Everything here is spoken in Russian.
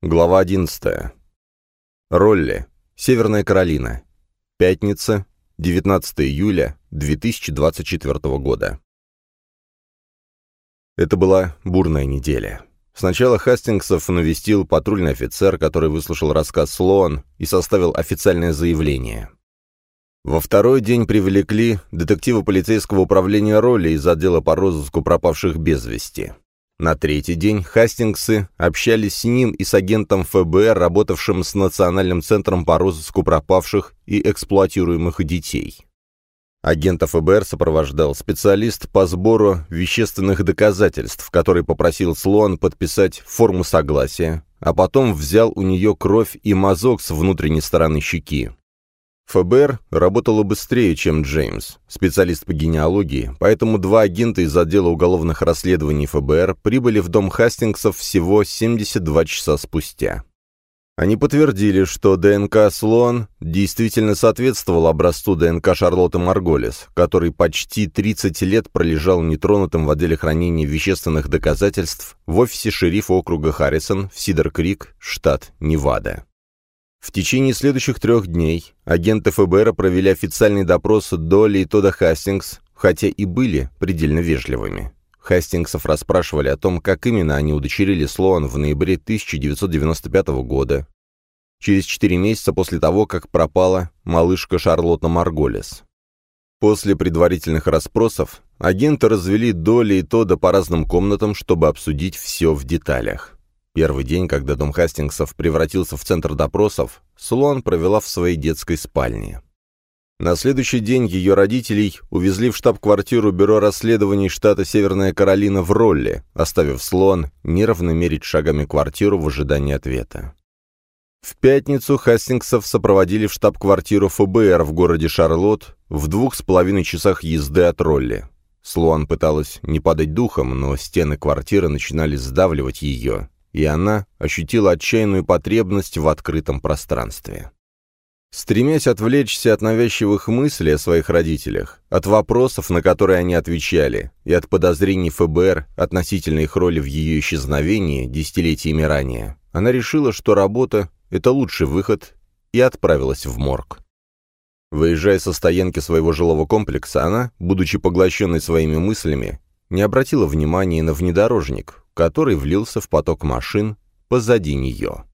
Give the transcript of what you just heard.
Глава 11. Ролли. Северная Каролина. Пятница, 19 июля 2024 года. Это была бурная неделя. Сначала Хастингсов навестил патрульный офицер, который выслушал рассказ Слоан и составил официальное заявление. Во второй день привлекли детектива полицейского управления Ролли из отдела по розыску пропавших без вести. На третий день Хастингсы общались с ним и с агентом ФБР, работавшим с Национальным центром по розыску пропавших и эксплуатируемых детей. Агента ФБР сопровождал специалист по сбору вещественных доказательств, который попросил Слоан подписать форму согласия, а потом взял у нее кровь и мазок с внутренней стороны щеки. ФБР работало быстрее, чем Джеймс, специалист по генеалогии, поэтому два агента из отдела уголовных расследований ФБР прибыли в дом Хастингсов всего 72 часа спустя. Они подтвердили, что ДНК Слоан действительно соответствовал образцу ДНК Шарлотты Марголес, который почти 30 лет пролежал нетронутым в отделе хранения вещественных доказательств в офисе шерифа округа Харрисон в Сидер-Крик, штат Невада. В течение следующих трех дней агенты ФБР провели официальный допрос Долли и Тода Хастингс, хотя и были предельно вежливыми. Хастингсов расспрашивали о том, как именно они удочерили Слоан в ноябре 1995 года, через четыре месяца после того, как пропала малышка Шарлотта Марголес. После предварительных расспросов агенты развели Долли и Тода по разным комнатам, чтобы обсудить все в деталях. Первый день, когда дом Хастингсов превратился в центр допросов, Слоан провела в своей детской спальне. На следующий день ее родителей увезли в штаб-квартиру Бюро расследований штата Северная Каролина в Ролле, оставив Слоан нервно мерить шагами квартиру в ожидании ответа. В пятницу Хастингсов сопроводили в штаб-квартиру ФБР в городе Шарлотт в двух с половиной часах езды от Ролли. Слоан пыталась не падать духом, но стены квартиры начинали сдавливать ее, и она ощутила отчаянную потребность в открытом пространстве. Стремясь отвлечься от навязчивых мыслей о своих родителях, от вопросов, на которые они отвечали, и от подозрений ФБР относительно их роли в ее исчезновении десятилетиями ранее, она решила, что работа — это лучший выход, и отправилась в морг. Выезжая со стоянки своего жилого комплекса, она, будучи поглощенной своими мыслями, не обратила внимания на внедорожник, который влился в поток машин позади нее.